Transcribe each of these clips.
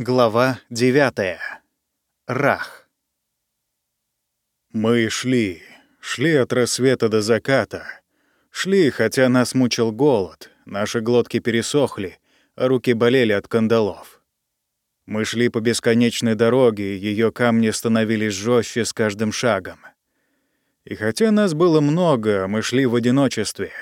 Глава 9. Рах. Мы шли, шли от рассвета до заката. Шли, хотя нас мучил голод, наши глотки пересохли, а руки болели от кандалов. Мы шли по бесконечной дороге, ее камни становились жестче с каждым шагом. И хотя нас было много, мы шли в одиночестве.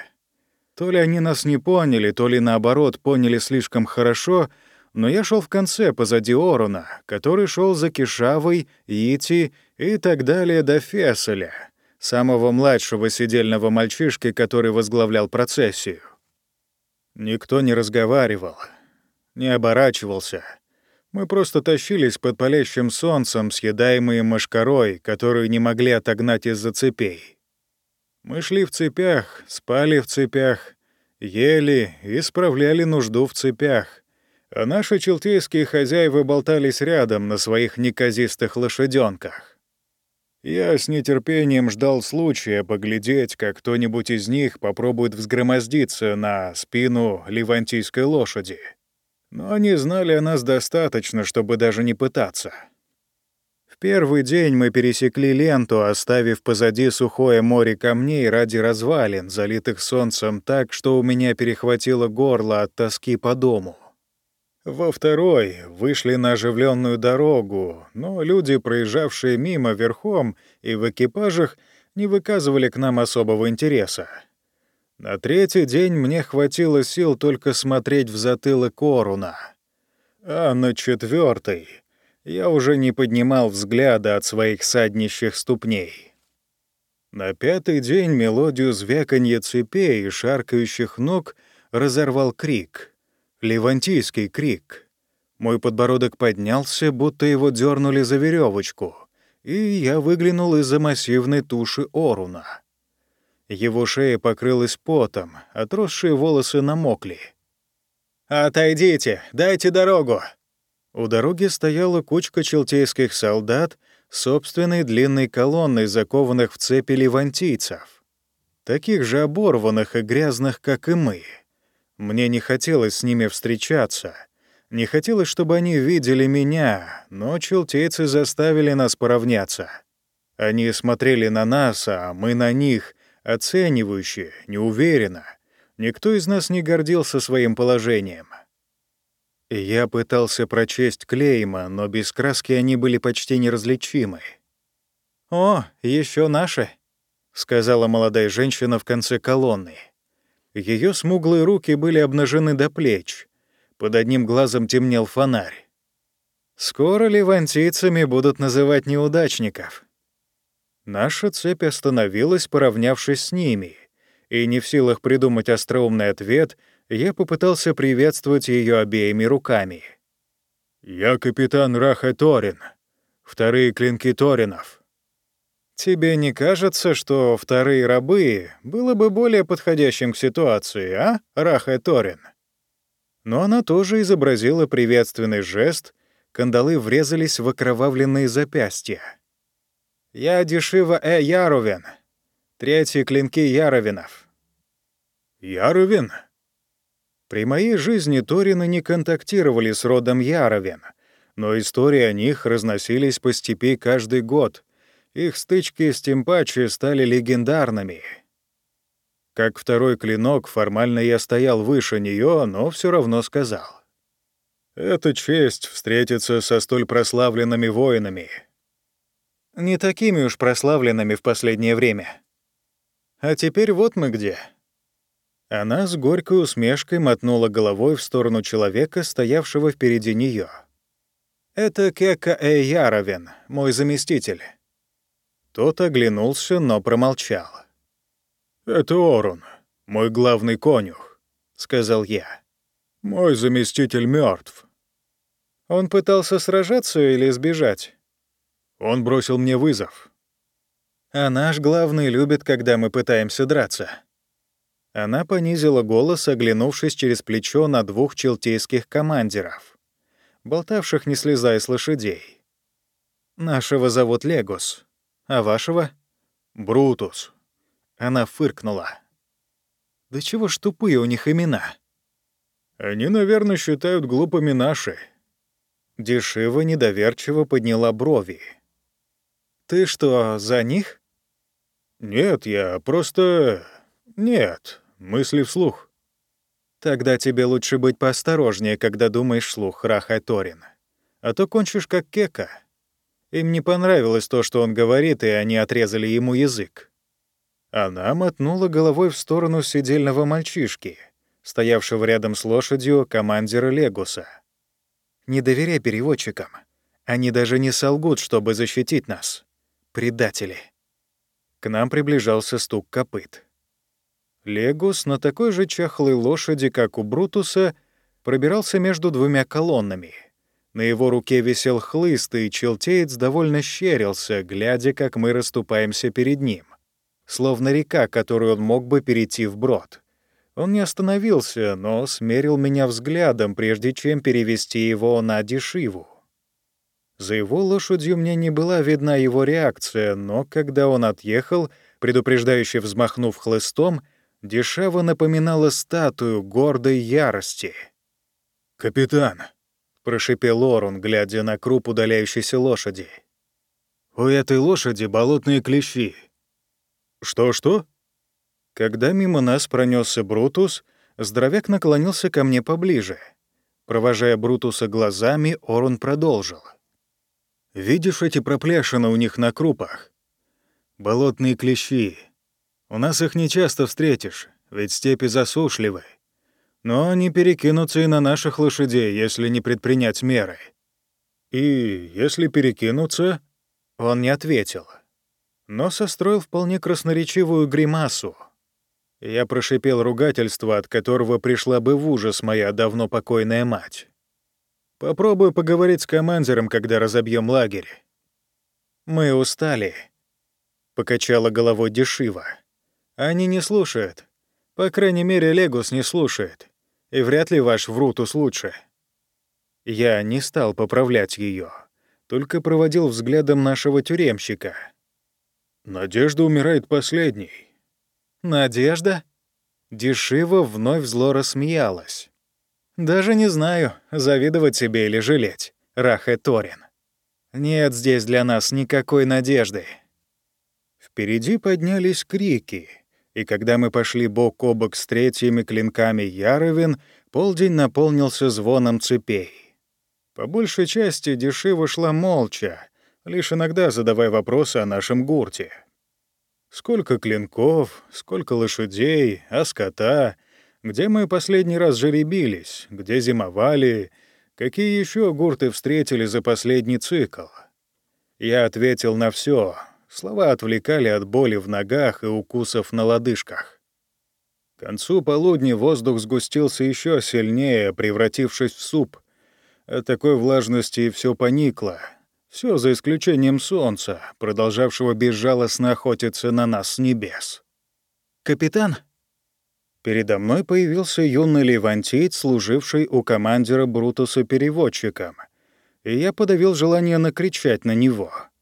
То ли они нас не поняли, то ли наоборот поняли слишком хорошо — но я шел в конце, позади Оруна, который шел за Кишавой, Ити и так далее до Феселя, самого младшего сидельного мальчишки, который возглавлял процессию. Никто не разговаривал, не оборачивался. Мы просто тащились под палящим солнцем, съедаемые мошкарой, которую не могли отогнать из-за цепей. Мы шли в цепях, спали в цепях, ели и справляли нужду в цепях — а наши челтейские хозяева болтались рядом на своих неказистых лошаденках. Я с нетерпением ждал случая поглядеть, как кто-нибудь из них попробует взгромоздиться на спину ливантийской лошади. Но они знали о нас достаточно, чтобы даже не пытаться. В первый день мы пересекли ленту, оставив позади сухое море камней ради развалин, залитых солнцем так, что у меня перехватило горло от тоски по дому. Во второй вышли на оживленную дорогу, но люди, проезжавшие мимо верхом и в экипажах, не выказывали к нам особого интереса. На третий день мне хватило сил только смотреть в затылок Коруна. А на четвертый я уже не поднимал взгляда от своих саднищих ступней. На пятый день мелодию звяканья цепей и шаркающих ног разорвал крик — Левантийский крик. Мой подбородок поднялся, будто его дернули за веревочку, и я выглянул из-за массивной туши Оруна. Его шея покрылась потом, отросшие волосы намокли. «Отойдите! Дайте дорогу!» У дороги стояла кучка челтейских солдат, собственной длинной колонной, закованных в цепи левантийцев. Таких же оборванных и грязных, как и мы. Мне не хотелось с ними встречаться. Не хотелось, чтобы они видели меня, но челтейцы заставили нас поравняться. Они смотрели на нас, а мы на них, оценивающе, неуверенно. Никто из нас не гордился своим положением. Я пытался прочесть клейма, но без краски они были почти неразличимы. «О, еще наши», — сказала молодая женщина в конце колонны. Ее смуглые руки были обнажены до плеч. Под одним глазом темнел фонарь. Скоро ливантийцами будут называть неудачников. Наша цепь остановилась, поравнявшись с ними, и не в силах придумать остроумный ответ, я попытался приветствовать ее обеими руками. «Я капитан Раха Торин. Вторые клинки Торинов», Тебе не кажется, что вторые рабы было бы более подходящим к ситуации, а, Раха Торин? Но она тоже изобразила приветственный жест, кандалы врезались в окровавленные запястья. «Я Дешива Э. Яровин, третьи клинки Яровинов». «Яровин?» При моей жизни Торины не контактировали с родом Яровин, но истории о них разносились по степи каждый год, их стычки с Тимпачи стали легендарными. Как второй клинок, формально я стоял выше нее, но все равно сказал. «Это честь встретиться со столь прославленными воинами». «Не такими уж прославленными в последнее время. А теперь вот мы где». Она с горькой усмешкой мотнула головой в сторону человека, стоявшего впереди нее. «Это Кека Эйяровин, мой заместитель. Тот оглянулся, но промолчал. «Это Орун, мой главный конюх», — сказал я. «Мой заместитель мертв. «Он пытался сражаться или сбежать?» «Он бросил мне вызов». «А наш главный любит, когда мы пытаемся драться». Она понизила голос, оглянувшись через плечо на двух челтейских командиров, болтавших не слезая с лошадей. «Нашего зовут Легус. А вашего? Брутус. Она фыркнула. Да чего ж тупые у них имена? Они, наверное, считают глупыми наши. Дешево недоверчиво подняла брови. «Ты что, за них?» «Нет, я просто... Нет, мысли вслух». «Тогда тебе лучше быть поосторожнее, когда думаешь вслух, Рахай Торин. А то кончишь как кека. Им не понравилось то, что он говорит, и они отрезали ему язык». Она мотнула головой в сторону сидельного мальчишки, стоявшего рядом с лошадью командира Легуса. «Не доверяй переводчикам. Они даже не солгут, чтобы защитить нас. Предатели». К нам приближался стук копыт. Легус на такой же чахлой лошади, как у Брутуса, пробирался между двумя колоннами. На его руке висел хлыст, и челтеец довольно щерился, глядя, как мы расступаемся перед ним. Словно река, которую он мог бы перейти вброд. Он не остановился, но смерил меня взглядом, прежде чем перевести его на Дешиву. За его лошадью мне не была видна его реакция, но когда он отъехал, предупреждающе взмахнув хлыстом, Дешева напоминала статую гордой ярости. «Капитан», — прошипел Орун, глядя на круп удаляющейся лошади. «У этой лошади болотные клещи». «Что-что?» Когда мимо нас пронесся Брутус, здоровяк наклонился ко мне поближе. Провожая Брутуса глазами, Орун продолжил. «Видишь эти проплешины у них на крупах? Болотные клещи. У нас их не часто встретишь, ведь степи засушливы. Но они перекинутся и на наших лошадей, если не предпринять меры. И если перекинутся, он не ответил, но состроил вполне красноречивую гримасу. Я прошипел ругательство, от которого пришла бы в ужас моя давно покойная мать. Попробую поговорить с командиром, когда разобьем лагерь. Мы устали, — покачала головой Дешива. Они не слушают. По крайней мере, Легус не слушает. И вряд ли ваш Врутус лучше. Я не стал поправлять ее, только проводил взглядом нашего тюремщика. Надежда умирает последней. Надежда? Дешива вновь зло рассмеялась. Даже не знаю, завидовать себе или жалеть, Рахе Торин. Нет здесь для нас никакой надежды. Впереди поднялись крики — и когда мы пошли бок о бок с третьими клинками Яровин, полдень наполнился звоном цепей. По большей части Дешива шла молча, лишь иногда задавая вопросы о нашем гурте. Сколько клинков, сколько лошадей, а скота, где мы последний раз жеребились, где зимовали, какие еще гурты встретили за последний цикл. Я ответил на все, Слова отвлекали от боли в ногах и укусов на лодыжках. К концу полудня воздух сгустился еще сильнее, превратившись в суп. От такой влажности все поникло. Все за исключением солнца, продолжавшего безжалостно охотиться на нас с небес. «Капитан?» Передо мной появился юный левантийц, служивший у командира Брутуса переводчиком, и я подавил желание накричать на него —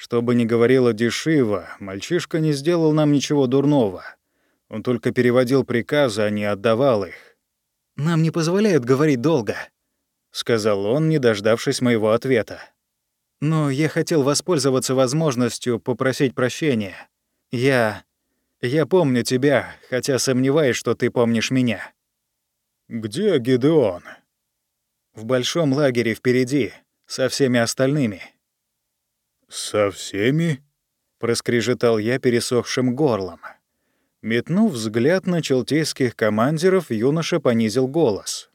что бы ни говорила Дешива, мальчишка не сделал нам ничего дурного. Он только переводил приказы, а не отдавал их. «Нам не позволяют говорить долго», — сказал он, не дождавшись моего ответа. «Но я хотел воспользоваться возможностью попросить прощения. Я... я помню тебя, хотя сомневаюсь, что ты помнишь меня». «Где Гидеон?» «В большом лагере впереди, со всеми остальными». «Со всеми?» — проскрежетал я пересохшим горлом. Метнув взгляд на челтейских командиров, юноша понизил голос.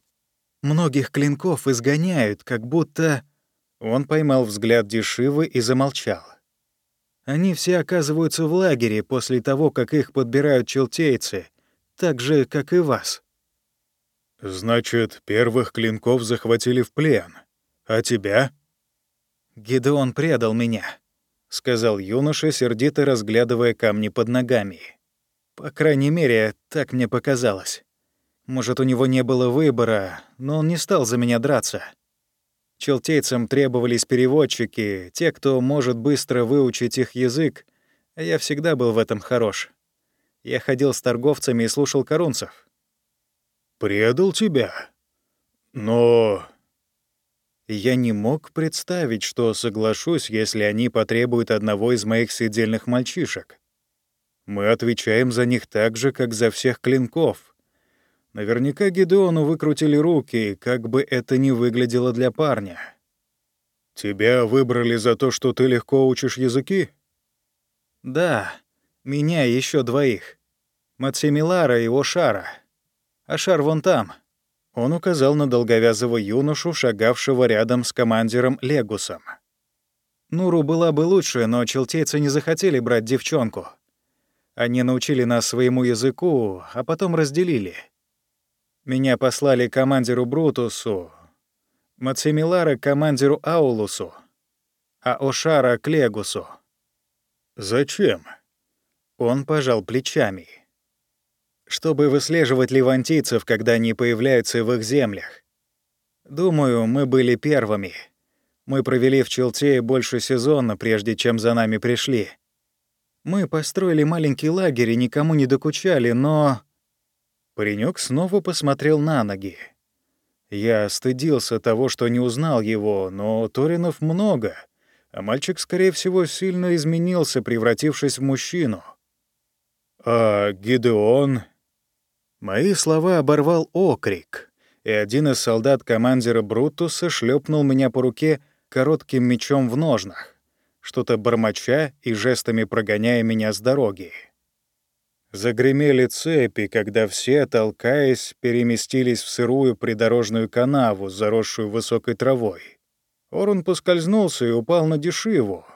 «Многих клинков изгоняют, как будто...» Он поймал взгляд Дешивы и замолчал. «Они все оказываются в лагере после того, как их подбирают челтейцы, так же, как и вас». «Значит, первых клинков захватили в плен. А тебя?» «Гидеон предал меня», — сказал юноша, сердито разглядывая камни под ногами. «По крайней мере, так мне показалось. Может, у него не было выбора, но он не стал за меня драться. Челтейцам требовались переводчики, те, кто может быстро выучить их язык, а я всегда был в этом хорош. Я ходил с торговцами и слушал корунцев». «Предал тебя? Но Я не мог представить, что соглашусь, если они потребуют одного из моих сидельных мальчишек. Мы отвечаем за них так же, как за всех клинков. Наверняка Гедеону выкрутили руки, как бы это ни выглядело для парня. «Тебя выбрали за то, что ты легко учишь языки?» «Да, меня и еще двоих. Мацемилара и Ошара. Ашар вон там». Он указал на долговязого юношу, шагавшего рядом с командиром Легусом. Нуру была бы лучше, но челтейцы не захотели брать девчонку. Они научили нас своему языку, а потом разделили. Меня послали командиру Брутусу, Мацемилара — командиру Аулусу, а Ошара — к Легусу. «Зачем?» Он пожал плечами. «Чтобы выслеживать левантийцев, когда они появляются в их землях. Думаю, мы были первыми. Мы провели в Челтее больше сезона, прежде чем за нами пришли. Мы построили маленький лагерь и никому не докучали, но...» Паренек снова посмотрел на ноги. Я стыдился того, что не узнал его, но Торинов много, а мальчик, скорее всего, сильно изменился, превратившись в мужчину. «А Гидеон?» Мои слова оборвал окрик, и один из солдат командира Брутуса шлепнул меня по руке коротким мечом в ножнах что-то бормоча и жестами прогоняя меня с дороги. Загремели цепи, когда все, толкаясь, переместились в сырую придорожную канаву, заросшую высокой травой. Орун поскользнулся и упал на дешиву.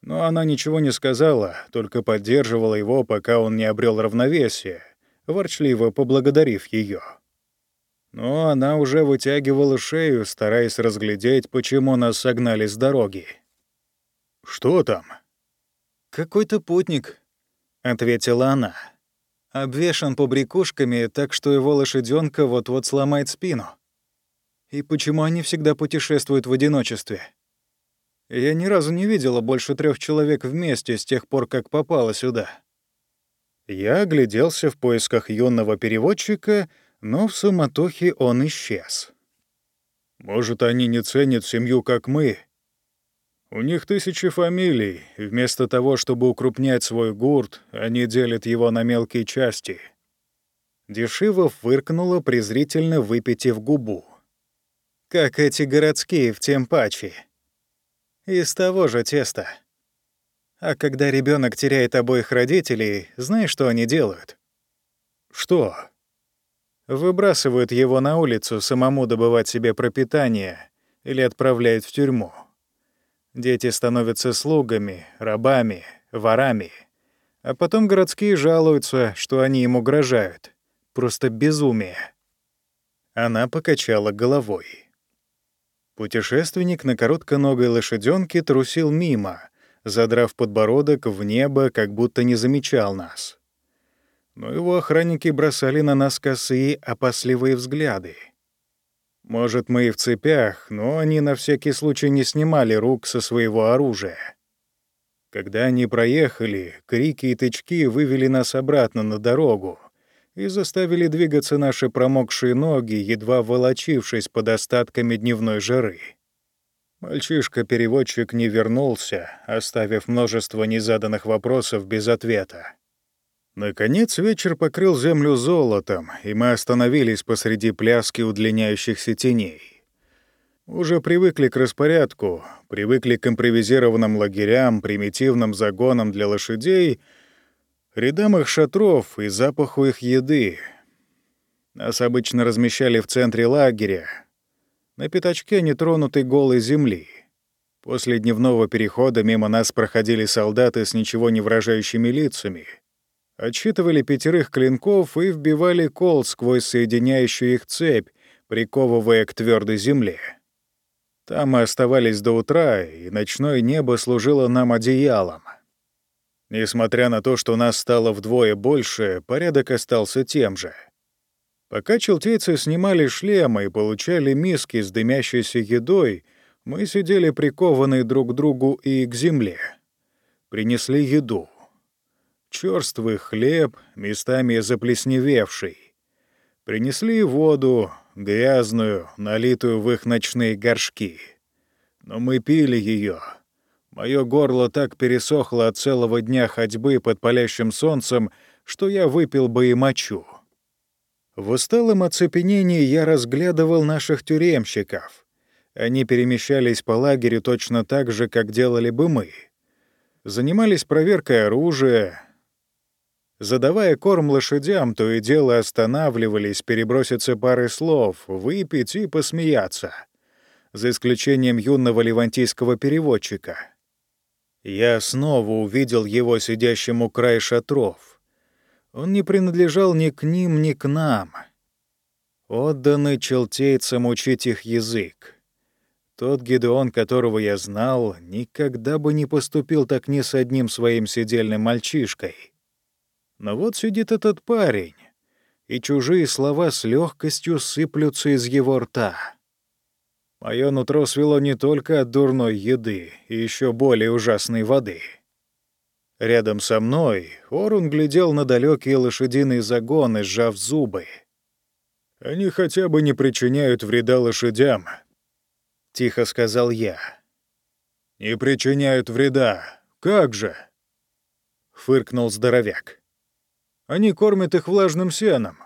Но она ничего не сказала, только поддерживала его, пока он не обрел равновесие, ворчливо поблагодарив ее. Но она уже вытягивала шею, стараясь разглядеть, почему нас согнали с дороги. «Что там?» «Какой-то путник», — ответила она. «Обвешан побрякушками, так что его лошадёнка вот-вот сломает спину. И почему они всегда путешествуют в одиночестве? Я ни разу не видела больше трех человек вместе с тех пор, как попала сюда». Я огляделся в поисках юного переводчика, но в суматохе он исчез. «Может, они не ценят семью, как мы?» У них тысячи фамилий, вместо того, чтобы укрупнять свой гурт, они делят его на мелкие части. Дешивов выркнула, презрительно выпитив губу. «Как эти городские в Темпачи. Из того же теста. А когда ребенок теряет обоих родителей, знаешь, что они делают?» «Что?» Выбрасывают его на улицу самому добывать себе пропитание или отправляют в тюрьму. Дети становятся слугами, рабами, ворами. А потом городские жалуются, что они им угрожают. Просто безумие. Она покачала головой. Путешественник на коротконогой лошаденке трусил мимо, задрав подбородок в небо, как будто не замечал нас. Но его охранники бросали на нас косые, опасливые взгляды. Может, мы и в цепях, но они на всякий случай не снимали рук со своего оружия. Когда они проехали, крики и тычки вывели нас обратно на дорогу и заставили двигаться наши промокшие ноги, едва волочившись под остатками дневной жары. Мальчишка-переводчик не вернулся, оставив множество незаданных вопросов без ответа. Наконец вечер покрыл землю золотом, и мы остановились посреди пляски удлиняющихся теней. Уже привыкли к распорядку, привыкли к импровизированным лагерям, примитивным загонам для лошадей, рядам их шатров и запаху их еды. Нас обычно размещали в центре лагеря, на пятачке нетронутой голой земли. После дневного перехода мимо нас проходили солдаты с ничего не выражающими лицами — отсчитывали пятерых клинков и вбивали кол сквозь соединяющую их цепь, приковывая к твердой земле. Там мы оставались до утра, и ночное небо служило нам одеялом. Несмотря на то, что нас стало вдвое больше, порядок остался тем же. Пока челтейцы снимали шлемы и получали миски с дымящейся едой, мы сидели прикованные друг к другу и к земле. Принесли еду — Чёрствый хлеб, местами заплесневевший. Принесли воду, грязную, налитую в их ночные горшки. Но мы пили ее. Мое горло так пересохло от целого дня ходьбы под палящим солнцем, что я выпил бы и мочу. В усталом оцепенении я разглядывал наших тюремщиков. Они перемещались по лагерю точно так же, как делали бы мы. Занимались проверкой оружия, Задавая корм лошадям, то и дело останавливались, переброситься парой слов, выпить и посмеяться. За исключением юного левантийского переводчика. Я снова увидел его сидящим у края шатров. Он не принадлежал ни к ним, ни к нам. Отданный челтейцам учить их язык. Тот Гедеон, которого я знал, никогда бы не поступил так ни с одним своим сидельным мальчишкой. Но вот сидит этот парень, и чужие слова с легкостью сыплются из его рта. Мое нутро свело не только от дурной еды и еще более ужасной воды. Рядом со мной Орун глядел на далекие лошадиные загоны, сжав зубы. «Они хотя бы не причиняют вреда лошадям», — тихо сказал я. «Не причиняют вреда. Как же?» — фыркнул здоровяк. Они кормят их влажным сеном,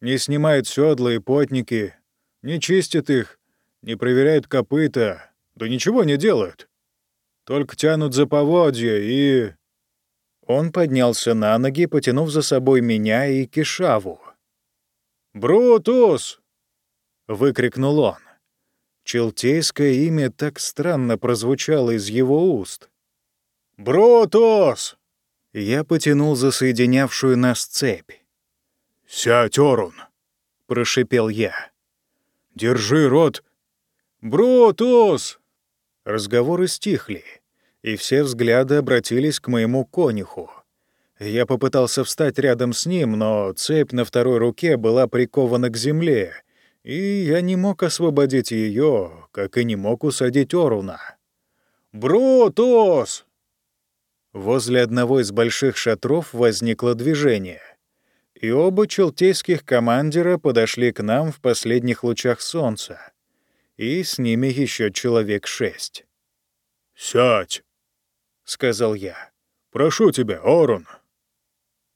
не снимают седла и потники, не чистят их, не проверяют копыта, да ничего не делают. Только тянут за поводья и...» Он поднялся на ноги, потянув за собой меня и Кишаву. «Брутус!» — выкрикнул он. Челтейское имя так странно прозвучало из его уст. «Брутус!» Я потянул за соединявшую нас цепь. «Сядь, Орун!» — прошипел я. «Держи рот!» «Брутус!» Разговоры стихли, и все взгляды обратились к моему конюху. Я попытался встать рядом с ним, но цепь на второй руке была прикована к земле, и я не мог освободить ее, как и не мог усадить Оруна. «Брутус!» Возле одного из больших шатров возникло движение, и оба челтейских командира подошли к нам в последних лучах солнца, и с ними еще человек шесть. «Сядь!» — сказал я. «Прошу тебя, Орун!»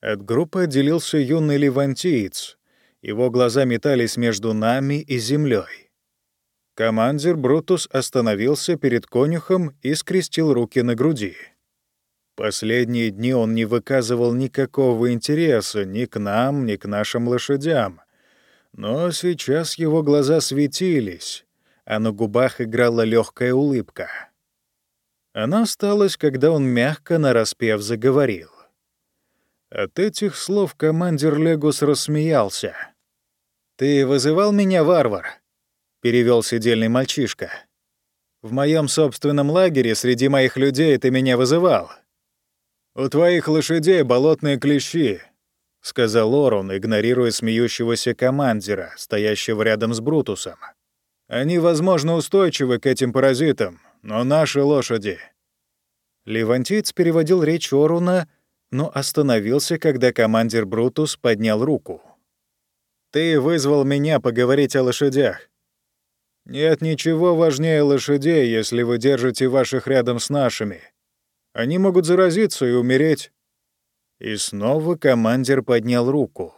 От группы отделился юный левантиец. Его глаза метались между нами и землей. Командир Брутус остановился перед конюхом и скрестил руки на груди. Последние дни он не выказывал никакого интереса ни к нам, ни к нашим лошадям. Но сейчас его глаза светились, а на губах играла легкая улыбка. Она осталась, когда он мягко нараспев заговорил. От этих слов командир Легус рассмеялся. «Ты вызывал меня, варвар?» — перевел сидельный мальчишка. «В моем собственном лагере среди моих людей ты меня вызывал». «У твоих лошадей болотные клещи», — сказал Орун, игнорируя смеющегося командира, стоящего рядом с Брутусом. «Они, возможно, устойчивы к этим паразитам, но наши лошади...» Левантиец переводил речь Оруна, но остановился, когда командир Брутус поднял руку. «Ты вызвал меня поговорить о лошадях. Нет ничего важнее лошадей, если вы держите ваших рядом с нашими. Они могут заразиться и умереть». И снова командир поднял руку.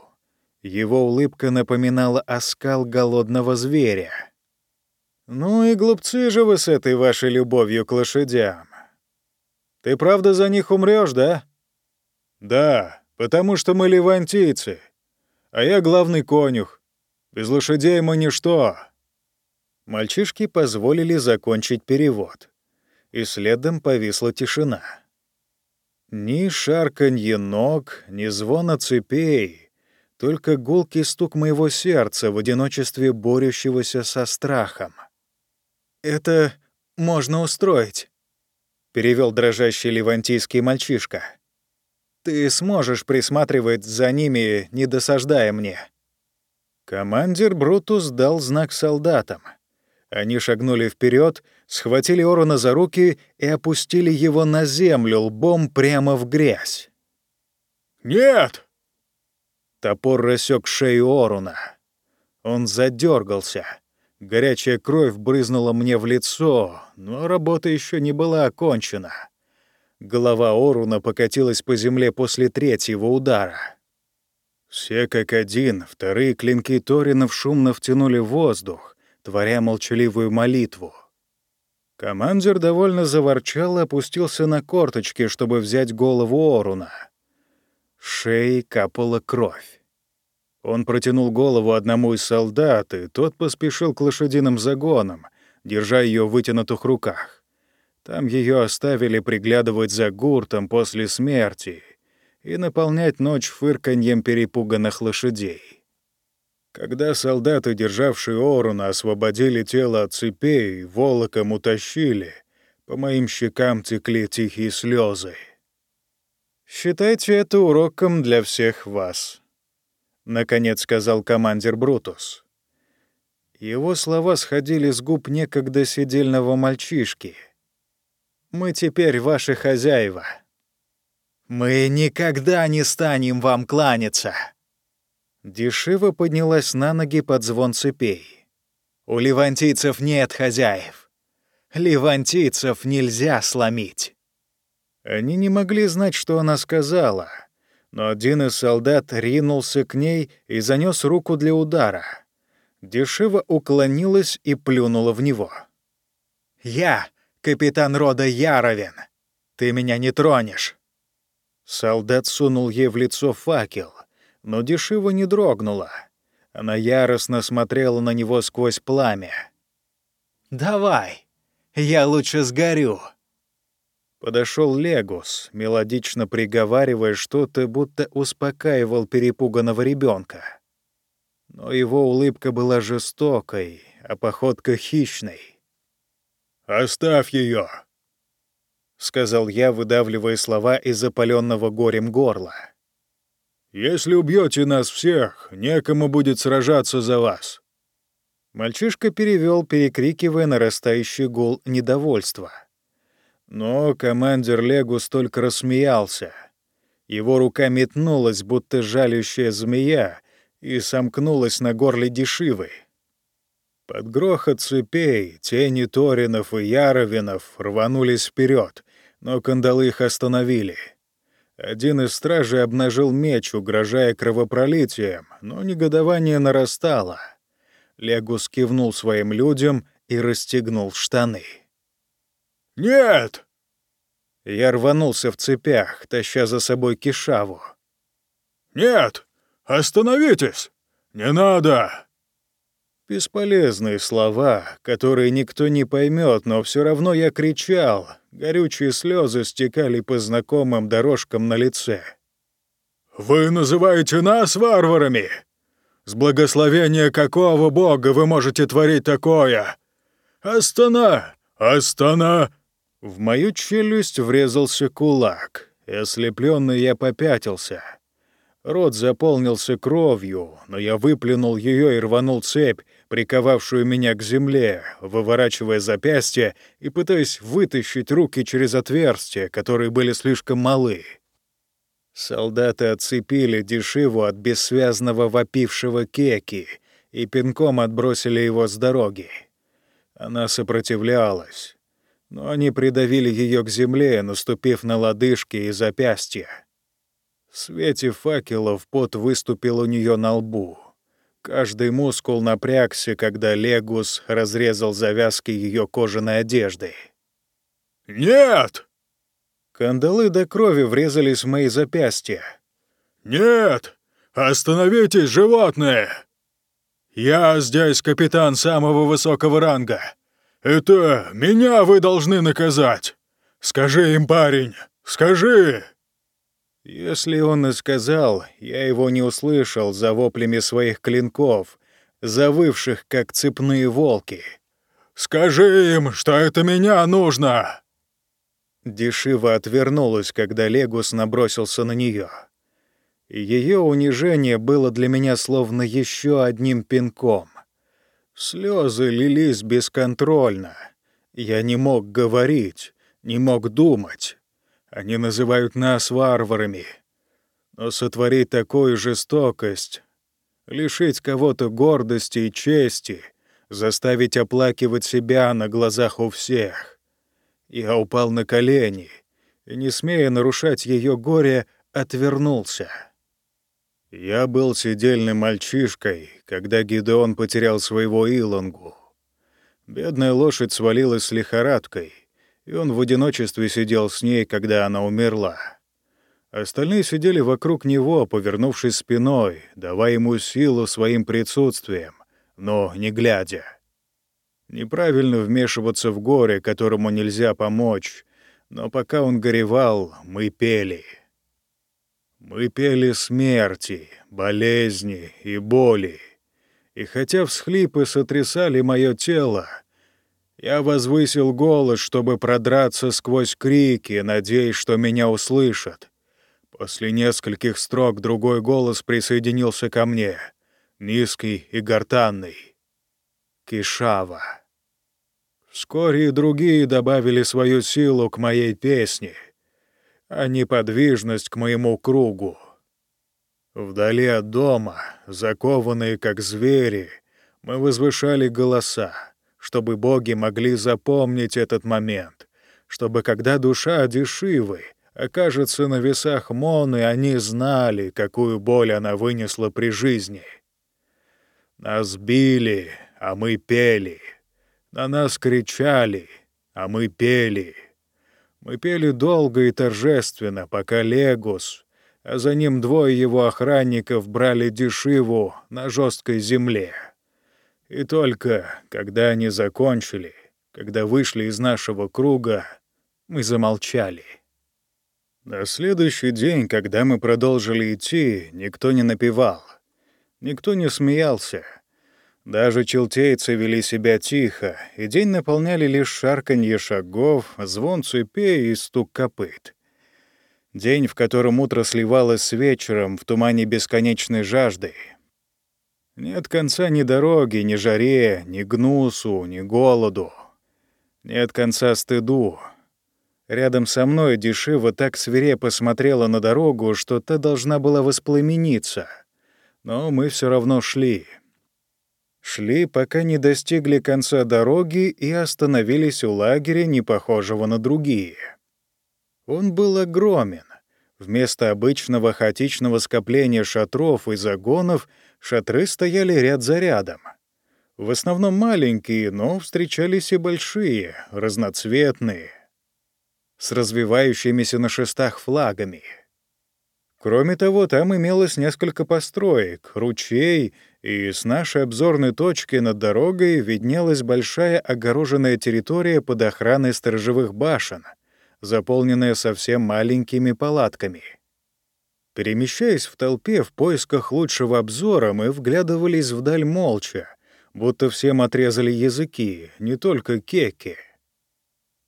Его улыбка напоминала оскал голодного зверя. «Ну и глупцы же вы с этой вашей любовью к лошадям. Ты правда за них умрешь, да?» «Да, потому что мы левантийцы, а я главный конюх. Без лошадей мы ничто». Мальчишки позволили закончить перевод и следом повисла тишина. Ни шарканье ног, ни звона цепей, только гулкий стук моего сердца в одиночестве борющегося со страхом. «Это можно устроить», — перевел дрожащий левантийский мальчишка. «Ты сможешь присматривать за ними, не досаждая мне». Командир Брутус дал знак солдатам — они шагнули вперед, схватили Орона за руки и опустили его на землю лбом прямо в грязь. «Нет!» Топор рассек шею Оруна. Он задергался. Горячая кровь брызнула мне в лицо, но работа еще не была окончена. Голова Оруна покатилась по земле после третьего удара. Все как один, вторые клинки Торинов шумно втянули воздух, творя молчаливую молитву. Командир довольно заворчал и опустился на корточки, чтобы взять голову Оруна. Шеей капала кровь. Он протянул голову одному из солдат, и тот поспешил к лошадиным загонам, держа ее в вытянутых руках. Там ее оставили приглядывать за гуртом после смерти и наполнять ночь фырканьем перепуганных лошадей. Когда солдаты, державшие Оруна, освободили тело от цепей, волоком утащили, по моим щекам текли тихие слезы. «Считайте это уроком для всех вас», — наконец сказал командир Брутус. Его слова сходили с губ некогда сидельного мальчишки. «Мы теперь ваши хозяева». «Мы никогда не станем вам кланяться!» Дешево поднялась на ноги под звон цепей. «У левантийцев нет хозяев. Левантийцев нельзя сломить». Они не могли знать, что она сказала, но один из солдат ринулся к ней и занёс руку для удара. Дешево уклонилась и плюнула в него. «Я — капитан рода Яровин. Ты меня не тронешь». Солдат сунул ей в лицо факел, но Дешива не дрогнула. Она яростно смотрела на него сквозь пламя. «Давай, я лучше сгорю», Подошел Легус, мелодично приговаривая что-то, будто успокаивал перепуганного ребенка. Но его улыбка была жестокой, а походка хищной. «Оставь ее, сказал я, выдавливая слова из запаленного горем горла. «Если убьете нас всех, некому будет сражаться за вас». Мальчишка перевел, перекрикивая нарастающий гул недовольства. Но командир Легус только рассмеялся. Его рука метнулась, будто жалющая змея, и сомкнулась на горле дешивы. Под грохот цепей тени Торинов и Яровинов рванулись вперед, но кандалы их остановили. Один из стражей обнажил меч, угрожая кровопролитием, но негодование нарастало. Легус кивнул своим людям и расстегнул штаны. «Нет!» Я рванулся в цепях, таща за собой Кишаву. «Нет! Остановитесь! Не надо!» Бесполезные слова, которые никто не поймет, но все равно я кричал. Горючие слезы стекали по знакомым дорожкам на лице. «Вы называете нас варварами? С благословения какого бога вы можете творить такое? Астана! Астана!» В мою челюсть врезался кулак, и ослепленный я попятился. Рот заполнился кровью, но я выплюнул ее и рванул цепь, приковавшую меня к земле, выворачивая запястье и пытаясь вытащить руки через отверстия, которые были слишком малы. Солдаты отцепили дешиву от бессвязного вопившего кеки и пинком отбросили его с дороги. Она сопротивлялась но они придавили ее к земле, наступив на лодыжки и запястья. В свете факелов пот выступил у нее на лбу. Каждый мускул напрягся, когда Легус разрезал завязки ее кожаной одежды. «Нет!» Кандалы до крови врезались в мои запястья. «Нет! Остановитесь, животные! Я здесь капитан самого высокого ранга. «Это меня вы должны наказать! Скажи им, парень, скажи!» Если он и сказал, я его не услышал за воплями своих клинков, завывших, как цепные волки. «Скажи им, что это меня нужно!» Дешива отвернулась, когда Легус набросился на нее. Ее унижение было для меня словно еще одним пинком. Слезы лились бесконтрольно. Я не мог говорить, не мог думать. Они называют нас варварами. Но сотворить такую жестокость... лишить кого-то гордости и чести, заставить оплакивать себя на глазах у всех. Я упал на колени и, не смея нарушать ее горе, отвернулся. Я был сидельным мальчишкой, когда Гидеон потерял своего Илонгу. Бедная лошадь свалилась с лихорадкой, и он в одиночестве сидел с ней, когда она умерла. Остальные сидели вокруг него, повернувшись спиной, давая ему силу своим присутствием, но не глядя. Неправильно вмешиваться в горе, которому нельзя помочь, но пока он горевал, мы пели. Мы пели смерти, болезни и боли. И хотя всхлипы сотрясали мое тело, я возвысил голос, чтобы продраться сквозь крики, надеясь, что меня услышат. После нескольких строк другой голос присоединился ко мне, низкий и гортанный. Кишава. Вскоре и другие добавили свою силу к моей песне, а неподвижность к моему кругу. Вдали от дома, закованные как звери, мы возвышали голоса, чтобы боги могли запомнить этот момент, чтобы когда душа Дешивы — окажется на весах Моны, они знали, какую боль она вынесла при жизни. Нас били, а мы пели. На нас кричали, а мы пели. Мы пели долго и торжественно, пока Легус, а за ним двое его охранников брали дешиву на жесткой земле. И только когда они закончили, когда вышли из нашего круга, мы замолчали. На следующий день, когда мы продолжили идти, никто не напевал. Никто не смеялся. Даже челтейцы вели себя тихо, и день наполняли лишь шарканье шагов, звон цепей и стук копыт. День, в котором утро сливалось с вечером в тумане бесконечной жажды. Нет конца ни дороги, ни жаре, ни гнусу, ни голоду. Нет конца стыду, Рядом со мной Дешива так свирепо смотрела на дорогу, что та должна была воспламениться. Но мы все равно шли. Шли, пока не достигли конца дороги и остановились у лагеря, не похожего на другие. Он был огромен. Вместо обычного хаотичного скопления шатров и загонов шатры стояли ряд за рядом. В основном маленькие, но встречались и большие, разноцветные с развивающимися на шестах флагами. Кроме того, там имелось несколько построек, ручей, и с нашей обзорной точки над дорогой виднелась большая огороженная территория под охраной сторожевых башен, заполненная совсем маленькими палатками. Перемещаясь в толпе в поисках лучшего обзора, мы вглядывались вдаль молча, будто всем отрезали языки, не только кеки.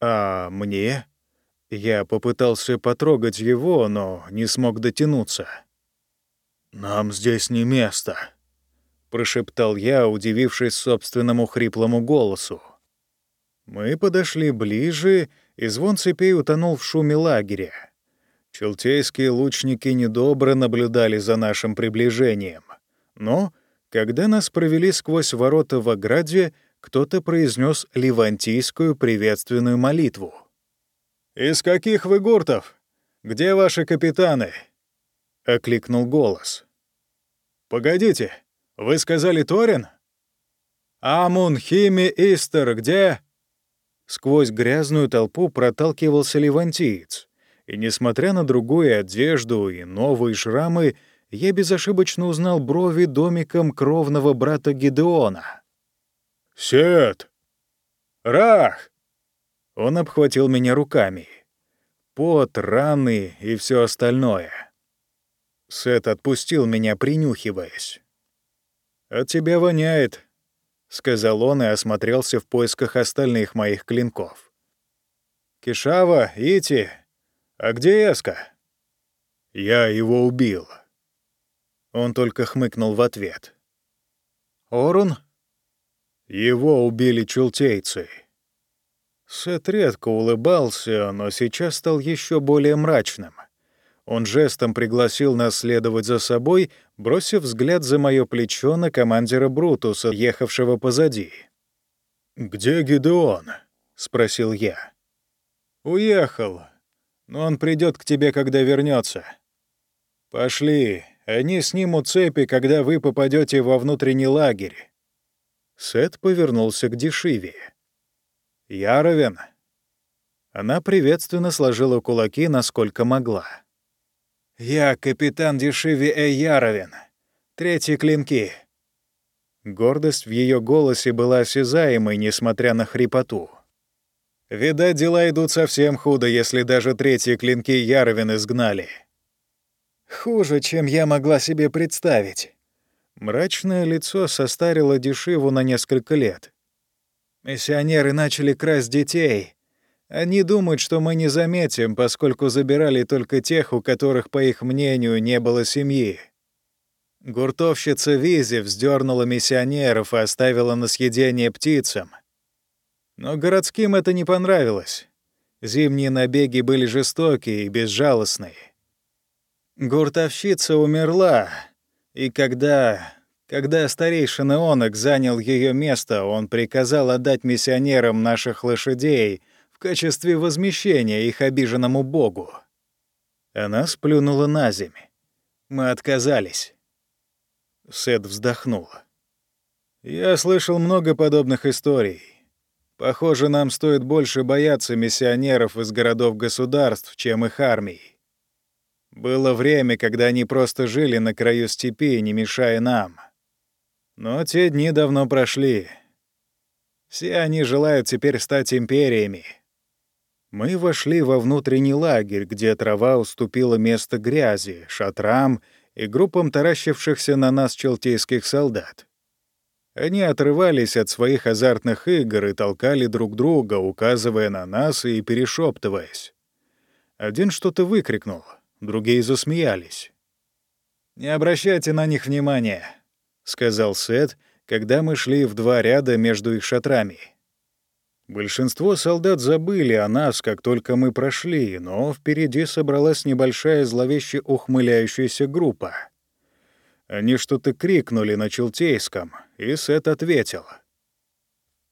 А мне я попытался потрогать его, но не смог дотянуться. «Нам здесь не место», — прошептал я, удивившись собственному хриплому голосу. Мы подошли ближе, и звон цепей утонул в шуме лагеря. Челтейские лучники недобро наблюдали за нашим приближением. Но, когда нас провели сквозь ворота в ограде, кто-то произнес левантийскую приветственную молитву. «Из каких вы гуртов? Где ваши капитаны?» — окликнул голос. «Погодите, вы сказали Торин?» «Амун, Хими, Истер, где?» Сквозь грязную толпу проталкивался левантиец, и, несмотря на другую одежду и новые шрамы, я безошибочно узнал брови домиком кровного брата Гидеона. «Сет! Рах! Он обхватил меня руками. Пот, раны и все остальное. Сет отпустил меня, принюхиваясь. «От тебя воняет», — сказал он и осмотрелся в поисках остальных моих клинков. «Кишава, Ити, а где Эска?» «Я его убил». Он только хмыкнул в ответ. «Орун?» «Его убили чултейцы». Сет редко улыбался, но сейчас стал еще более мрачным. Он жестом пригласил нас следовать за собой, бросив взгляд за мое плечо на командира Брутуса, ехавшего позади. «Где Гидеон?» — спросил я. «Уехал. Но он придет к тебе, когда вернется. Пошли, они снимут цепи, когда вы попадете во внутренний лагерь». Сет повернулся к Дешиве. «Яровен?» Она приветственно сложила кулаки, насколько могла. «Я капитан Дешиви Эйяровин. Третьи клинки». Гордость в ее голосе была осязаемой, несмотря на хрипоту. «Видать, дела идут совсем худо, если даже третьи клинки Яровин изгнали». «Хуже, чем я могла себе представить». Мрачное лицо состарило Дешиву на несколько лет. «Миссионеры начали красть детей, они думают, что мы не заметим, поскольку забирали только тех, у которых, по их мнению, не было семьи. Гуртовщица Визи вздернула миссионеров и оставила на съедение птицам. Но городским это не понравилось. Зимние набеги были жестокие и безжалостные. Гуртовщица умерла, и когда... Когда старейшина Онок занял ее место, он приказал отдать миссионерам наших лошадей — качестве возмещения их обиженному богу. Она сплюнула на земь. Мы отказались. Сет вздохнула. Я слышал много подобных историй. Похоже, нам стоит больше бояться миссионеров из городов-государств, чем их армий. Было время, когда они просто жили на краю степи, не мешая нам. Но те дни давно прошли. Все они желают теперь стать империями. Мы вошли во внутренний лагерь, где трава уступила место грязи, шатрам и группам таращившихся на нас челтейских солдат. Они отрывались от своих азартных игр и толкали друг друга, указывая на нас и перешептываясь. Один что-то выкрикнул, другие засмеялись. «Не обращайте на них внимания», — сказал Сет, когда мы шли в два ряда между их шатрами. Большинство солдат забыли о нас, как только мы прошли, но впереди собралась небольшая зловеще ухмыляющаяся группа. Они что-то крикнули на челтейском, и Сет ответил.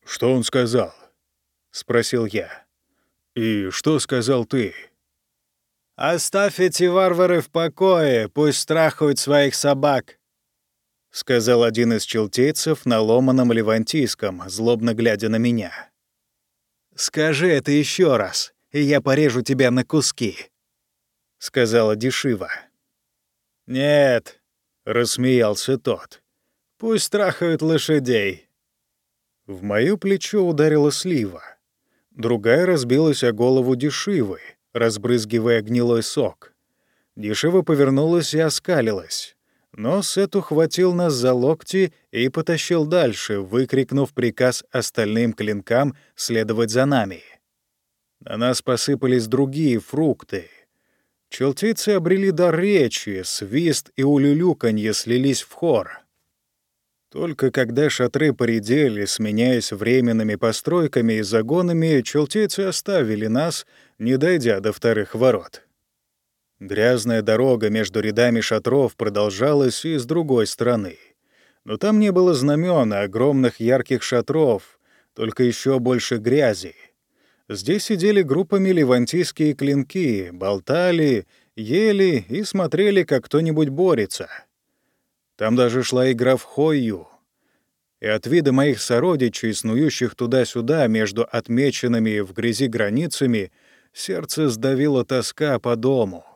«Что он сказал?» — спросил я. «И что сказал ты?» «Оставь эти варвары в покое, пусть страхуют своих собак», — сказал один из челтейцев на ломаном левантийском, злобно глядя на меня. «Скажи это еще раз, и я порежу тебя на куски», — сказала Дешива. «Нет», — рассмеялся тот, — «пусть страхают лошадей». В моё плечо ударила слива. Другая разбилась о голову Дешивы, разбрызгивая гнилой сок. Дешива повернулась и оскалилась. Но Сет ухватил нас за локти и потащил дальше, выкрикнув приказ остальным клинкам следовать за нами. На нас посыпались другие фрукты. Челтицы обрели дар речи, свист и улюлюканье слились в хор. Только когда шатры поредели, сменяясь временными постройками и загонами, челтейцы оставили нас, не дойдя до вторых ворот. Грязная дорога между рядами шатров продолжалась и с другой стороны. Но там не было знамен огромных ярких шатров, только еще больше грязи. Здесь сидели группами левантийские клинки, болтали, ели и смотрели, как кто-нибудь борется. Там даже шла игра в хойю. И от вида моих сородичей, снующих туда-сюда между отмеченными в грязи границами, сердце сдавило тоска по дому.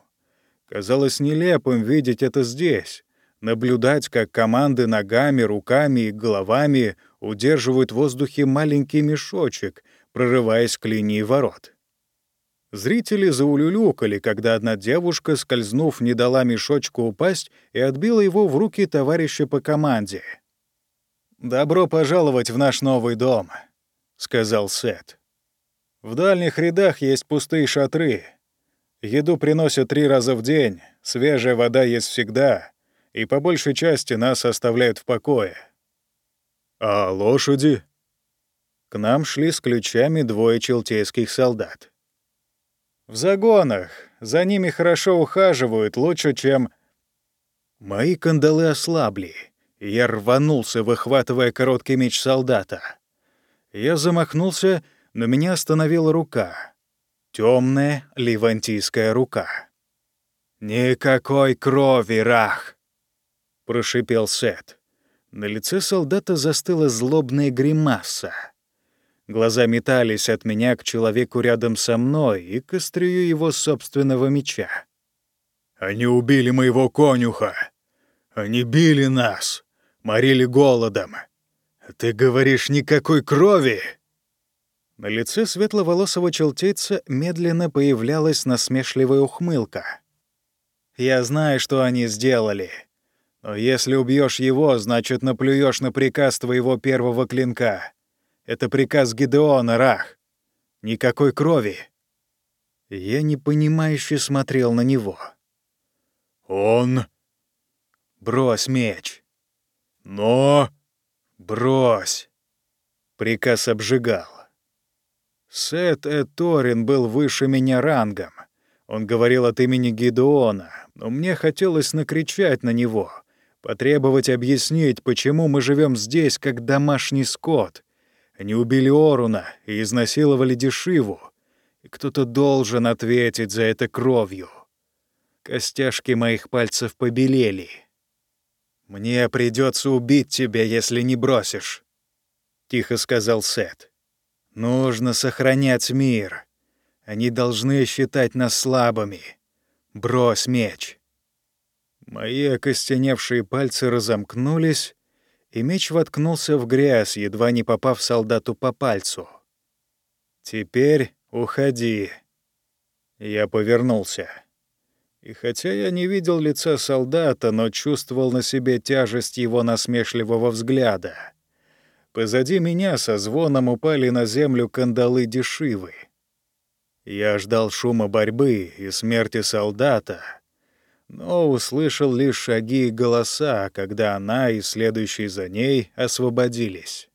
Казалось нелепым видеть это здесь, наблюдать, как команды ногами, руками и головами удерживают в воздухе маленький мешочек, прорываясь к линии ворот. Зрители заулюлюкали, когда одна девушка, скользнув, не дала мешочку упасть и отбила его в руки товарища по команде. «Добро пожаловать в наш новый дом», — сказал Сет. «В дальних рядах есть пустые шатры, Еду приносят три раза в день, свежая вода есть всегда, и по большей части нас оставляют в покое. А лошади? К нам шли с ключами двое челтейских солдат. В загонах, За ними хорошо ухаживают, лучше, чем... Мои кандалы ослабли, я рванулся, выхватывая короткий меч солдата. Я замахнулся, но меня остановила рука. Темная ливантийская рука. «Никакой крови, Рах!» — прошипел Сет. На лице солдата застыла злобная гримаса. Глаза метались от меня к человеку рядом со мной и к острию его собственного меча. «Они убили моего конюха! Они били нас! Морили голодом! Ты говоришь, никакой крови!» На лице светловолосого челтейца медленно появлялась насмешливая ухмылка. «Я знаю, что они сделали. Но если убьешь его, значит, наплюешь на приказ твоего первого клинка. Это приказ Гидеона, Рах. Никакой крови». Я непонимающе смотрел на него. «Он...» «Брось меч». «Но...» «Брось». Приказ обжигал. Сет Эторин был выше меня рангом. Он говорил от имени Гидеона, но мне хотелось накричать на него — Потребовать объяснить, почему мы живем здесь, как домашний скот. Они убили Оруна и изнасиловали Дешиву. И кто-то должен ответить за это кровью. Костяшки моих пальцев побелели. «Мне придется убить тебя, если не бросишь», — тихо сказал Сет. «Нужно сохранять мир. Они должны считать нас слабыми. Брось меч». Мои окостеневшие пальцы разомкнулись, и меч воткнулся в грязь, едва не попав солдату по пальцу. «Теперь уходи». Я повернулся. И хотя я не видел лица солдата, но чувствовал на себе тяжесть его насмешливого взгляда. Позади меня со звоном упали на землю кандалы дешивы. Я ждал шума борьбы и смерти солдата, но услышал лишь шаги и голоса, когда она и следующие за ней освободились.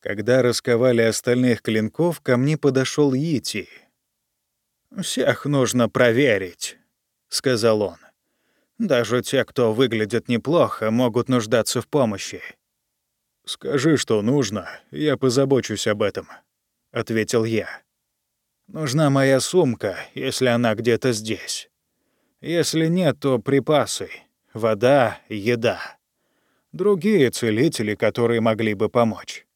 Когда расковали остальных клинков, ко мне подошел Йити. «Всех нужно проверить», — сказал он. «Даже те, кто выглядят неплохо, могут нуждаться в помощи». «Скажи, что нужно, я позабочусь об этом», — ответил я. «Нужна моя сумка, если она где-то здесь». Если нет, то припасы, вода, еда. Другие целители, которые могли бы помочь.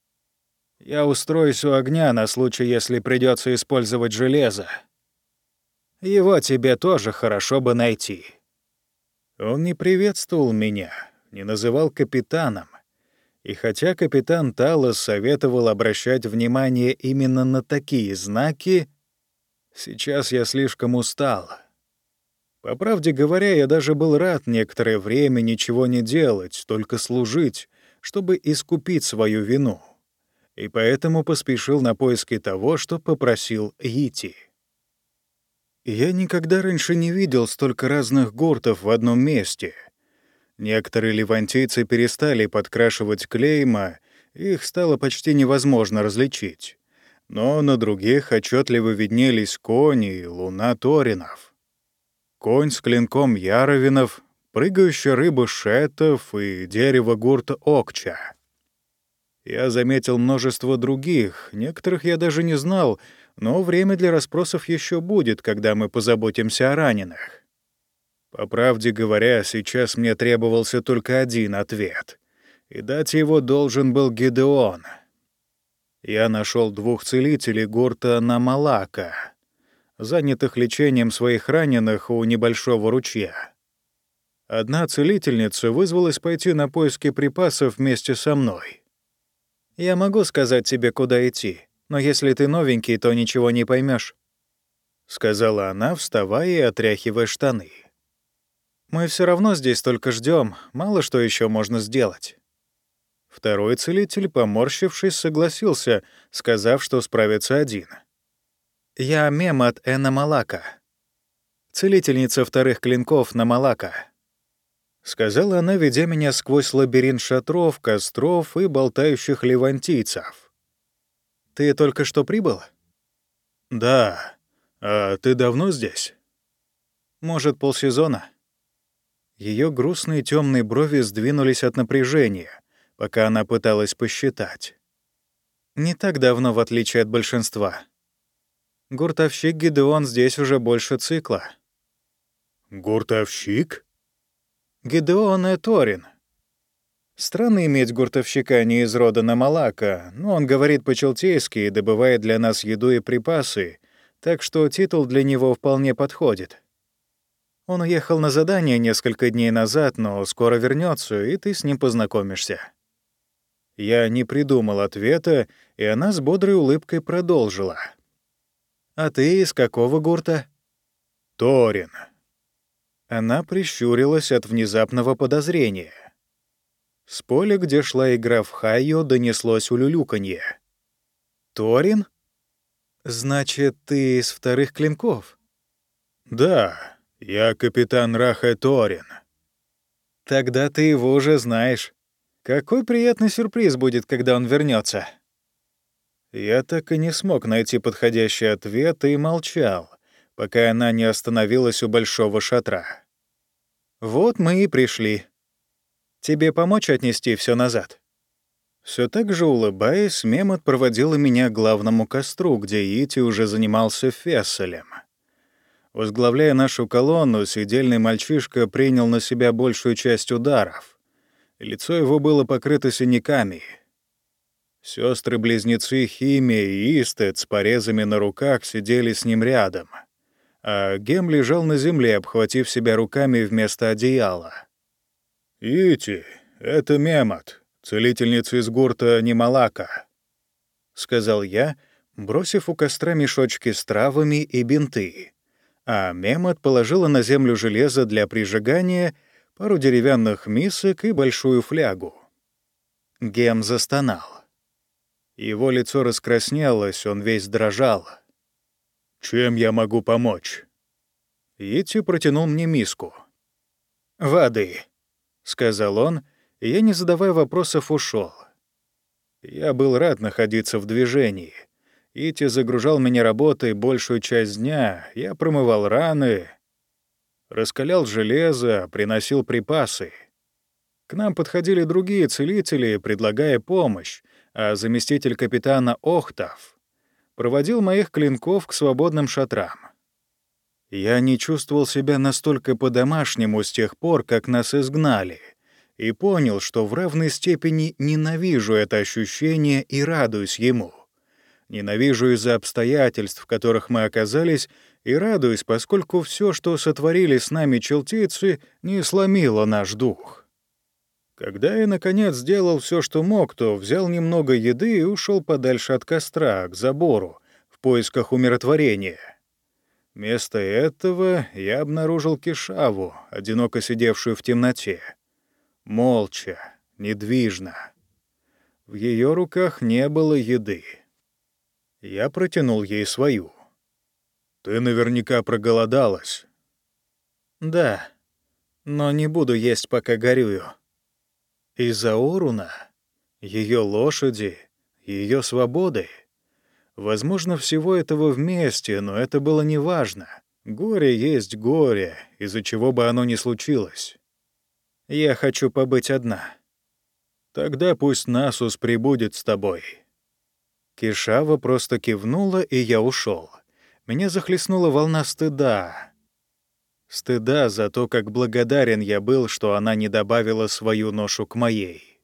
Я устроюсь у огня на случай, если придется использовать железо. Его тебе тоже хорошо бы найти. Он не приветствовал меня, не называл капитаном. И хотя капитан Талос советовал обращать внимание именно на такие знаки, сейчас я слишком устал — по правде говоря, я даже был рад некоторое время ничего не делать, только служить, чтобы искупить свою вину. И поэтому поспешил на поиски того, что попросил Йити. Я никогда раньше не видел столько разных гуртов в одном месте. Некоторые ливантийцы перестали подкрашивать клейма, их стало почти невозможно различить. Но на других отчетливо виднелись кони и луна Торинов конь с клинком яровинов, прыгающая рыба шетов и дерево гурта окча. Я заметил множество других, некоторых я даже не знал, но время для расспросов еще будет, когда мы позаботимся о раненых. По правде говоря, сейчас мне требовался только один ответ, и дать его должен был Гидеон. Я нашел двух целителей гурта Намалака, занятых лечением своих раненых у небольшого ручья. Одна целительница вызвалась пойти на поиски припасов вместе со мной. «Я могу сказать тебе, куда идти, но если ты новенький, то ничего не поймешь, сказала она, вставая и отряхивая штаны. «Мы все равно здесь только ждем, мало что еще можно сделать». Второй целитель, поморщившись, согласился, сказав, что справится один — я Мемат Эна Малака, целительница вторых клинков на Малака. Сказала она, ведя меня сквозь лабиринт шатров, костров и болтающих левантийцев. «Ты только что прибыл?» «Да. А ты давно здесь?» Может, полсезона?» Ее грустные темные брови сдвинулись от напряжения, пока она пыталась посчитать. Не так давно, в отличие от большинства. Гуртовщик Гидеон здесь уже больше цикла. «Гуртовщик?» Гидеон и Торин. Странно иметь гуртовщика не из рода Намалака, но он говорит по-челтейски и добывает для нас еду и припасы, так что титул для него вполне подходит. Он уехал на задание несколько дней назад, но скоро вернется, и ты с ним познакомишься. Я не придумал ответа, и она с бодрой улыбкой продолжила. «А ты из какого гурта?» «Торин». Она прищурилась от внезапного подозрения. С поля, где шла игра в Хайо, донеслось улюлюканье. «Торин? Значит, ты из вторых клинков?» «Да, я капитан Раха Торин». «Тогда ты его уже знаешь. Какой приятный сюрприз будет, когда он вернется. Я так и не смог найти подходящий ответ и молчал, пока она не остановилась у большого шатра. «Вот мы и пришли. Тебе помочь отнести все назад?» Все так же улыбаясь, Мемот проводила меня к главному костру, где Ити уже занимался фесселем. Возглавляя нашу колонну, сидельный мальчишка принял на себя большую часть ударов. Лицо его было покрыто синяками. Сестры близнецы Химия и Истет с порезами на руках сидели с ним рядом, а Гем лежал на земле, обхватив себя руками вместо одеяла. «Ити, это Мемот, целительница из гурта Немалака», — сказал я, бросив у костра мешочки с травами и бинты. А Мемот положила на землю железо для прижигания, пару деревянных мисок и большую флягу. Гем застонал. Его лицо раскраснелось, он весь дрожал. «Чем я могу помочь?» Ити протянул мне миску. «Воды», — сказал он, и я, не задавая вопросов, ушел. Я был рад находиться в движении. Ити загружал меня работой большую часть дня, я промывал раны, раскалял железо, приносил припасы. К нам подходили другие целители, предлагая помощь, а заместитель капитана Охтав проводил моих клинков к свободным шатрам. Я не чувствовал себя настолько по-домашнему с тех пор, как нас изгнали, и понял, что в равной степени ненавижу это ощущение и радуюсь ему. Ненавижу из-за обстоятельств, в которых мы оказались, и радуюсь, поскольку все, что сотворили с нами челтийцы, не сломило наш дух. Когда я, наконец, сделал все, что мог, то взял немного еды и ушел подальше от костра, к забору, в поисках умиротворения — Вместо этого я обнаружил Кишаву, одиноко сидевшую в темноте. Молча, недвижно. В ее руках не было еды. Я протянул ей свою. «Ты наверняка проголодалась». «Да, но не буду есть, пока горюю. Из-за Оруна, ее лошади, ее свободы — Возможно, всего этого вместе, но это было неважно. Горе есть горе, из-за чего бы оно ни случилось. Я хочу побыть одна. Тогда пусть Насус прибудет с тобой. Кишава просто кивнула, и я ушел. Меня захлестнула волна стыда. Стыда за то, как благодарен я был, что она не добавила свою ношу к моей.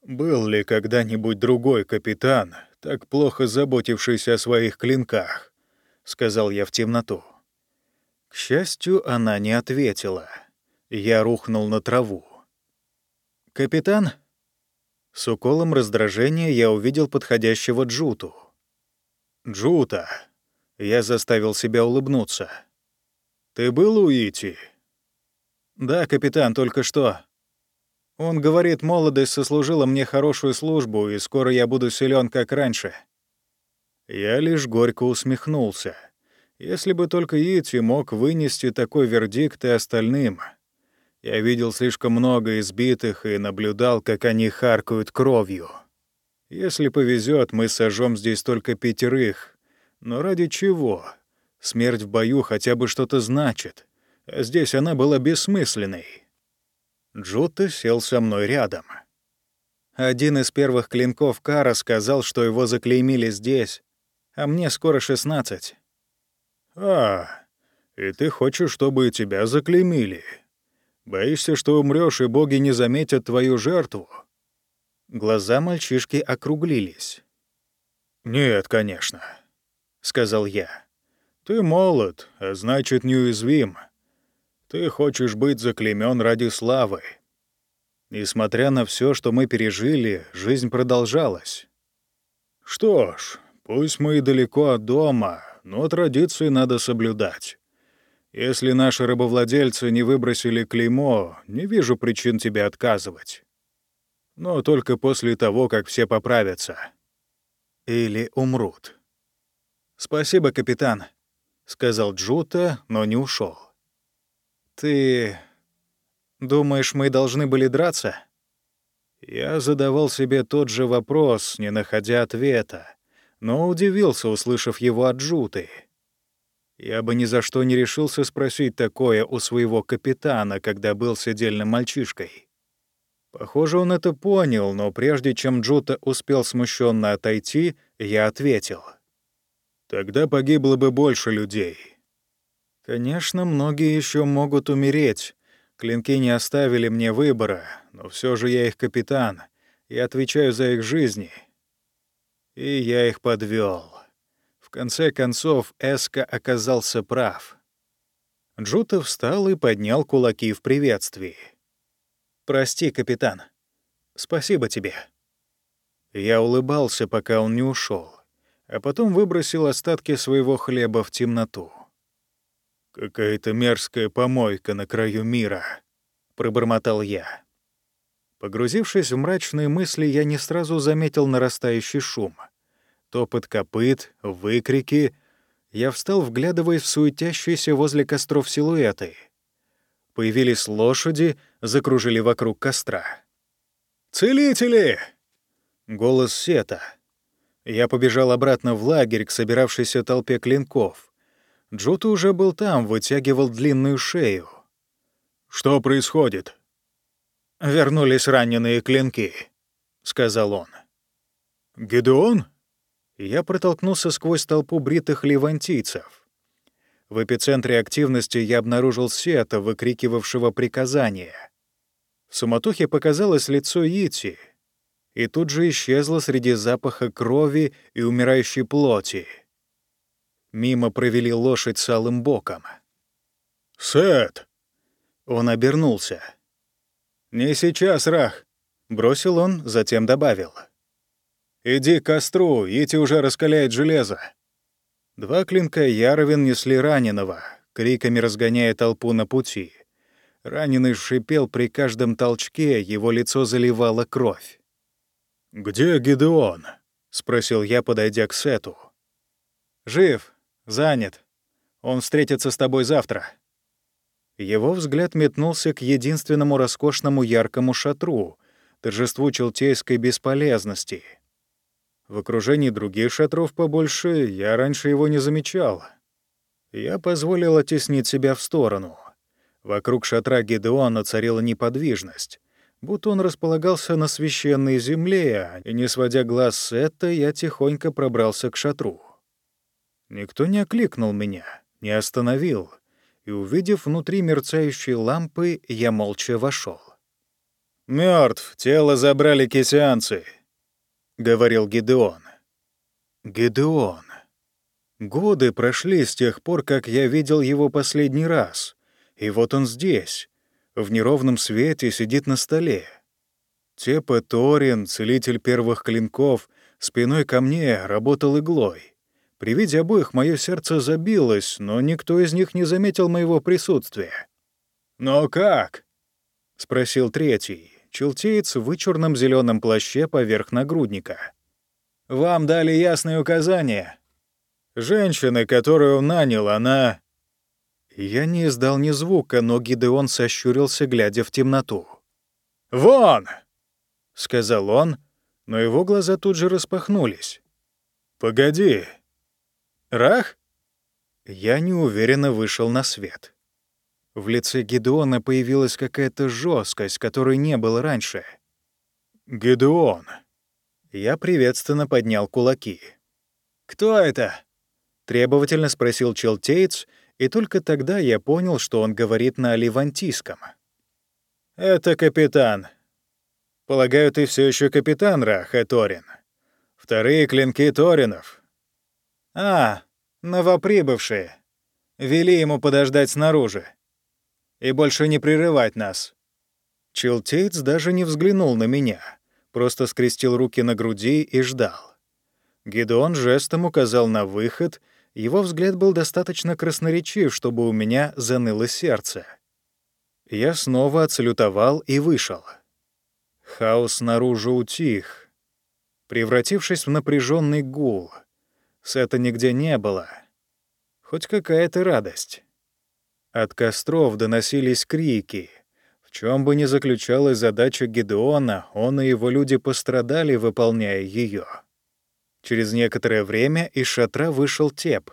Был ли когда-нибудь другой капитан, так плохо заботившийся о своих клинках», — сказал я в темноту. К счастью, она не ответила. Я рухнул на траву. «Капитан?» С уколом раздражения я увидел подходящего Джуту. «Джута!» Я заставил себя улыбнуться. «Ты был у Ити?» «Да, капитан, только что. Он говорит, молодость сослужила мне хорошую службу, и скоро я буду силен, как раньше. Я лишь горько усмехнулся. Если бы только Ити мог вынести такой вердикт и остальным. Я видел слишком много избитых и наблюдал, как они харкают кровью. Если повезет, мы сожжем здесь только пятерых. Но ради чего? Смерть в бою хотя бы что-то значит. а здесь она была бессмысленной. Джута сел со мной рядом. Один из первых клинков Кара сказал, что его заклеймили здесь, а мне скоро 16. «А, и ты хочешь, чтобы тебя заклеймили? Боишься, что умрёшь, и боги не заметят твою жертву?» Глаза мальчишки округлились. «Нет, конечно», — сказал я. «Ты молод, а значит, неуязвим. Ты хочешь быть заклеймён ради славы. Несмотря на всё, что мы пережили, жизнь продолжалась. Что ж, пусть мы и далеко от дома, но традиции надо соблюдать. Если наши рабовладельцы не выбросили клеймо, не вижу причин тебе отказывать. Но только после того, как все поправятся. Или умрут. «Спасибо, капитан», — сказал Джута, но не ушел. «Ты думаешь, мы должны были драться?» Я задавал себе тот же вопрос, не находя ответа, но удивился, услышав его от Джуты. Я бы ни за что не решился спросить такое у своего капитана, когда был сидельным мальчишкой. Похоже, он это понял, но прежде чем Джута успел смущенно отойти, я ответил. «Тогда погибло бы больше людей». «Конечно, многие еще могут умереть. Клинки не оставили мне выбора, но все же я их капитан. Я отвечаю за их жизни». И я их подвел конце концов, Эска оказался прав. Джута встал и поднял кулаки в приветствии. «Прости, капитан. Спасибо тебе». Я улыбался, пока он не ушел, а потом выбросил остатки своего хлеба в темноту. «Какая-то мерзкая помойка на краю мира», — пробормотал я. Погрузившись в мрачные мысли, я не сразу заметил нарастающий шум — топот копыт, выкрики. Я встал, вглядываясь в суетящиеся возле костров силуэты. Появились лошади, закружили вокруг костра. «Целители!» Голос Сета. Я побежал обратно в лагерь к собиравшейся толпе клинков. Джута уже был там, вытягивал длинную шею. «Что происходит?» «Вернулись раненые клинки», — сказал он. «Гедеон?» Я протолкнулся сквозь толпу бритых левантийцев. В эпицентре активности я обнаружил Сета, выкрикивавшего приказания. В суматохе показалось лицо Ити, и тут же исчезло среди запаха крови и умирающей плоти. Мимо провели лошадь с алым боком. «Сет!» Он обернулся. «Не сейчас, Рах!» — бросил он, затем добавил — «Иди к костру, Ити уже раскаляет железо». Два клинка Яровин несли раненого, криками разгоняя толпу на пути. Раненый шипел при каждом толчке, его лицо заливало кровь. «Где Гидеон?» — спросил я, подойдя к Сету. «Жив, занят. Он встретится с тобой завтра». Его взгляд метнулся к единственному роскошному яркому шатру, торжеству челтейской бесполезности — в окружении других шатров побольше я раньше его не замечал. Я позволил оттеснить себя в сторону. Вокруг шатра Гедеона царила неподвижность, будто он располагался на священной земле, и, не сводя глаз с это, я тихонько пробрался к шатру. Никто не окликнул меня, не остановил, и, увидев внутри мерцающие лампы, я молча вошел. Мертв, тело забрали кисианцы», — говорил Гидеон. Гидеон. Годы прошли с тех пор, как я видел его последний раз. И вот он здесь, в неровном свете, сидит на столе. Тепа Торин, целитель первых клинков, спиной ко мне работал иглой. При виде обоих мое сердце забилось, но никто из них не заметил моего присутствия. «Но как?» — спросил третий челтеец в вычурном зеленом плаще поверх нагрудника. «Вам дали ясные указания. Женщина, которую он нанял, она...» Я не издал ни звука, но Гидеон сощурился, глядя в темноту. «Вон!» — сказал он, но его глаза тут же распахнулись. «Погоди. Рах?» Я неуверенно вышел на свет. В лице Гедеона появилась какая-то жесткость, которой не было раньше. «Гедеон!» Я приветственно поднял кулаки. «Кто это?» — требовательно спросил Челтейц, и только тогда я понял, что он говорит на ливантийском. «Это капитан. Полагаю, ты все еще капитан, Рах, Торин. Вторые клинки Торинов. А, новоприбывшие. Вели ему подождать снаружи. И больше не прерывать нас». Челтейц даже не взглянул на меня, просто скрестил руки на груди и ждал. Гидеон жестом указал на выход — его взгляд был достаточно красноречив, чтобы у меня заныло сердце. Я снова отсалютовал и вышел. Хаос снаружи утих, превратившись в напряженный гул. Сета нигде не было. Хоть какая-то радость. От костров доносились крики. В чем бы ни заключалась задача Гедеона, он и его люди пострадали, выполняя ее. Через некоторое время из шатра вышел Теп.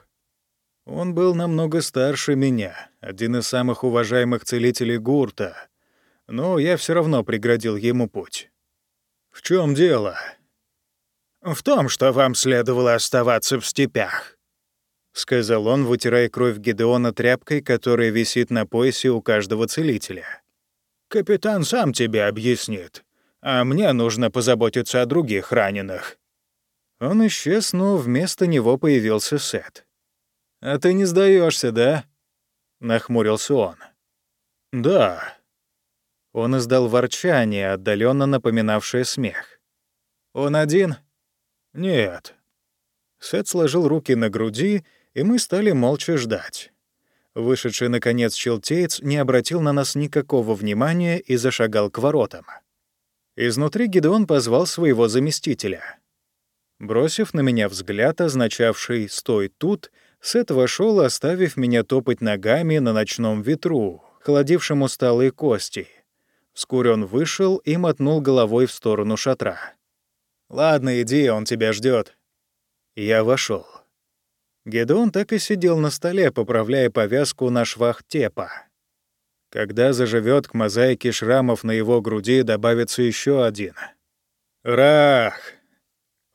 Он был намного старше меня, один из самых уважаемых целителей Гурта, но я все равно преградил ему путь. «В чем дело?» «В том, что вам следовало оставаться в степях», — сказал он, вытирая кровь Гедеона тряпкой, которая висит на поясе у каждого целителя. «Капитан сам тебе объяснит, а мне нужно позаботиться о других раненых. Он исчез, но вместо него появился Сет. «А ты не сдаешься, да?» — нахмурился он. «Да». Он издал ворчание, отдаленно напоминавшее смех. «Он один?» «Нет». Сет сложил руки на груди, и мы стали молча ждать. Вышедший, наконец, челтеец не обратил на нас никакого внимания и зашагал к воротам. Изнутри Гидеон позвал своего заместителя. Бросив на меня взгляд, означавший «стой тут», Сет вошел, оставив меня топать ногами на ночном ветру, холодившем усталые кости. Вскоре он вышел и мотнул головой в сторону шатра. «Ладно, иди, он тебя ждет. Я вошел. Гедеон так и сидел на столе, поправляя повязку на швах тепа. Когда заживет к мозаике шрамов на его груди, добавится еще один. «Рах!»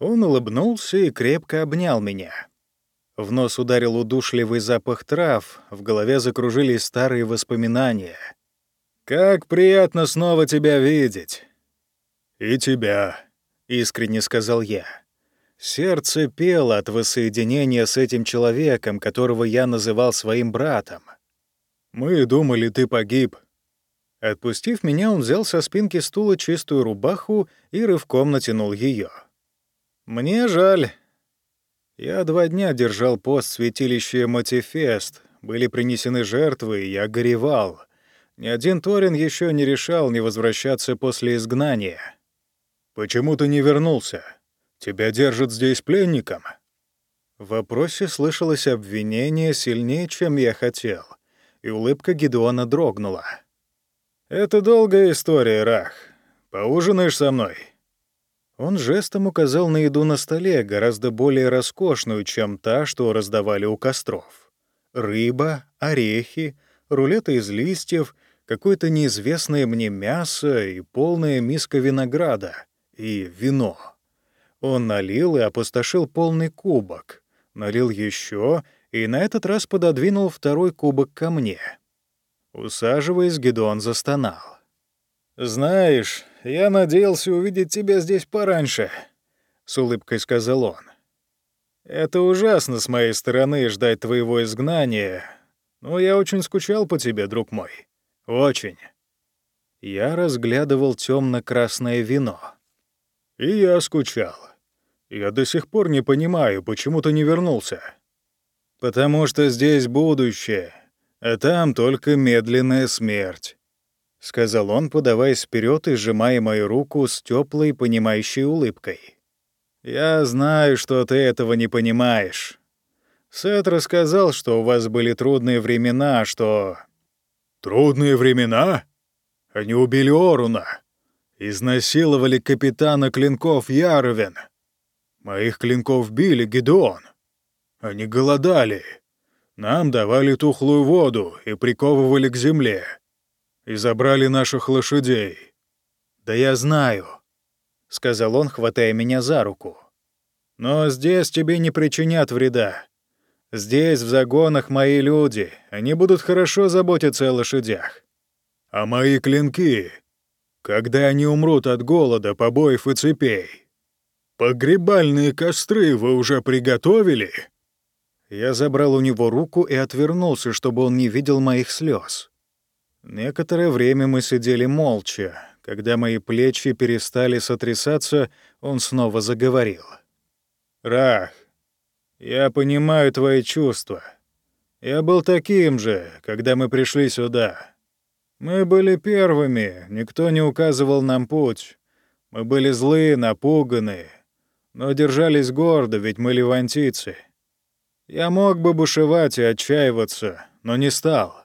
Он улыбнулся и крепко обнял меня. В нос ударил удушливый запах трав, в голове закружились старые воспоминания. «Как приятно снова тебя видеть!» «И тебя», — искренне сказал я. Сердце пело от воссоединения с этим человеком, которого я называл своим братом. «Мы думали, ты погиб». Отпустив меня, он взял со спинки стула чистую рубаху и рывком натянул ее. «Мне жаль. Я два дня держал пост святилища Матифест. Были принесены жертвы, и я горевал. Ни один Торин еще не решал не возвращаться после изгнания. «Почему ты не вернулся? Тебя держат здесь пленником?» В вопросе слышалось обвинение сильнее, чем я хотел, и улыбка Гедеона дрогнула. «Это долгая история, Рах. Поужинаешь со мной?» Он жестом указал на еду на столе, гораздо более роскошную, чем та, что раздавали у костров. Рыба, орехи, рулеты из листьев, какое-то неизвестное мне мясо и полная миска винограда. И вино. Он налил и опустошил полный кубок. Налил еще и на этот раз пододвинул второй кубок ко мне. Усаживаясь, Гедон застонал. «Знаешь, я надеялся увидеть тебя здесь пораньше», — с улыбкой сказал он. «Это ужасно с моей стороны ждать твоего изгнания, но я очень скучал по тебе, друг мой. Очень». Я разглядывал темно красное вино. «И я скучал. Я до сих пор не понимаю, почему ты не вернулся. Потому что здесь будущее, а там только медленная смерть. — сказал он, подаваясь вперед и сжимая мою руку с теплой, понимающей улыбкой. «Я знаю, что ты этого не понимаешь. Сет рассказал, что у вас были трудные времена, что...» «Трудные времена? Они убили Оруна, изнасиловали капитана клинков Яровен. Моих клинков били Гедеон. Они голодали. Нам давали тухлую воду и приковывали к земле. И забрали наших лошадей. «Да я знаю», — сказал он, хватая меня за руку. «Но здесь тебе не причинят вреда. Здесь, в загонах, мои люди. Они будут хорошо заботиться о лошадях. А мои клинки, когда они умрут от голода, побоев и цепей? Погребальные костры вы уже приготовили?» Я забрал у него руку и отвернулся, чтобы он не видел моих слез. Некоторое время мы сидели молча. Когда мои плечи перестали сотрясаться, он снова заговорил. «Рах, я понимаю твои чувства. Я был таким же, когда мы пришли сюда. Мы были первыми, никто не указывал нам путь. Мы были злые, напуганы, но держались гордо, ведь мы левантийцы. Я мог бы бушевать и отчаиваться, но не стал.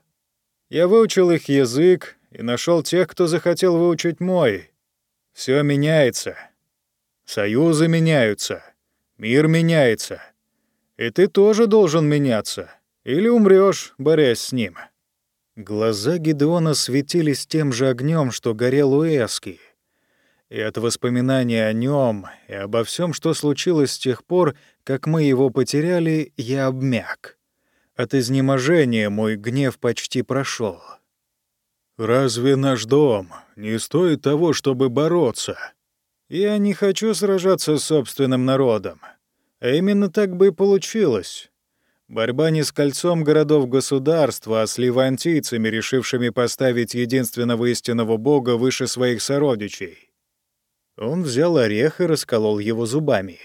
Я выучил их язык и нашел тех, кто захотел выучить мой. Все меняется. Союзы меняются. Мир меняется. И ты тоже должен меняться. Или умрешь, борясь с ним». Глаза Гидеона светились тем же огнем, что горел у Эски. И от воспоминания о нем и обо всем, что случилось с тех пор, как мы его потеряли, я обмяк. От изнеможения мой гнев почти прошел. «Разве наш дом не стоит того, чтобы бороться?» «Я не хочу сражаться с собственным народом. А именно так бы и получилось. Борьба не с кольцом городов-государства, а с левантийцами, решившими поставить единственного истинного бога выше своих сородичей. Он взял орех и расколол его зубами.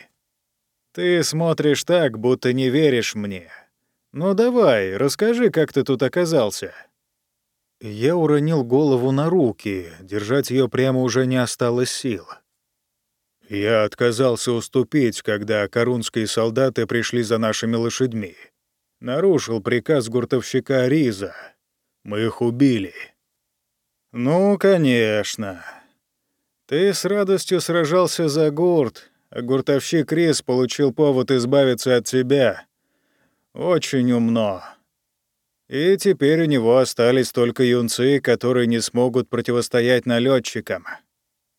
«Ты смотришь так, будто не веришь мне. Ну давай, расскажи, как ты тут оказался». Я уронил голову на руки, держать ее прямо уже не осталось сил. Я отказался уступить, когда корунские солдаты пришли за нашими лошадьми. Нарушил приказ гуртовщика Риза. Мы их убили. Ну, конечно. Ты с радостью сражался за гурт, а гуртовщик Риз получил повод избавиться от тебя. Очень умно. И теперь у него остались только юнцы, которые не смогут противостоять налетчикам.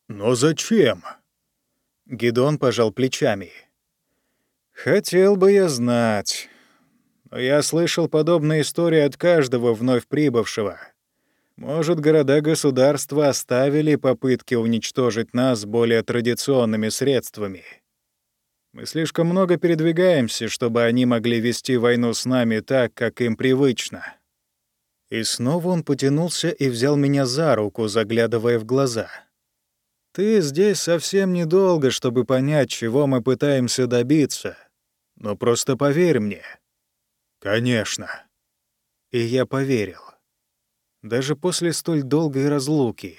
Но зачем? Гидон пожал плечами. «Хотел бы я знать. Но я слышал подобные истории от каждого вновь прибывшего. Может, города-государства оставили попытки уничтожить нас более традиционными средствами. Мы слишком много передвигаемся, чтобы они могли вести войну с нами так, как им привычно». И снова он потянулся и взял меня за руку, заглядывая в глаза — ты здесь совсем недолго, чтобы понять, чего мы пытаемся добиться. Но просто поверь мне. Конечно. И я поверил. Даже после столь долгой разлуки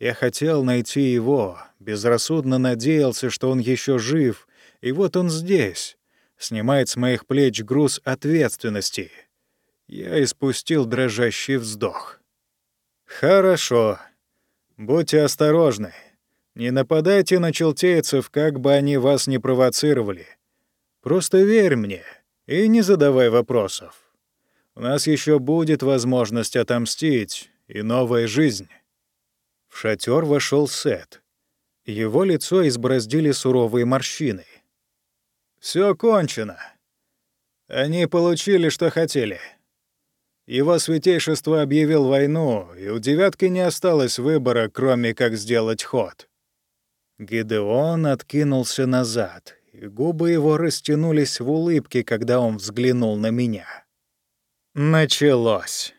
я хотел найти его, безрассудно надеялся, что он еще жив, и вот он здесь, снимает с моих плеч груз ответственности. Я испустил дрожащий вздох. «Хорошо. Будьте осторожны. Не нападайте на челтейцев, как бы они вас не провоцировали. Просто верь мне и не задавай вопросов. У нас еще будет возможность отомстить и новая жизнь». В шатер вошел Сет. Его лицо избороздили суровые морщины. Все кончено. Они получили, что хотели. Его святейшество объявил войну, и у девятки не осталось выбора, кроме как сделать ход. Гидеон откинулся назад, и губы его растянулись в улыбке, когда он взглянул на меня. Началось.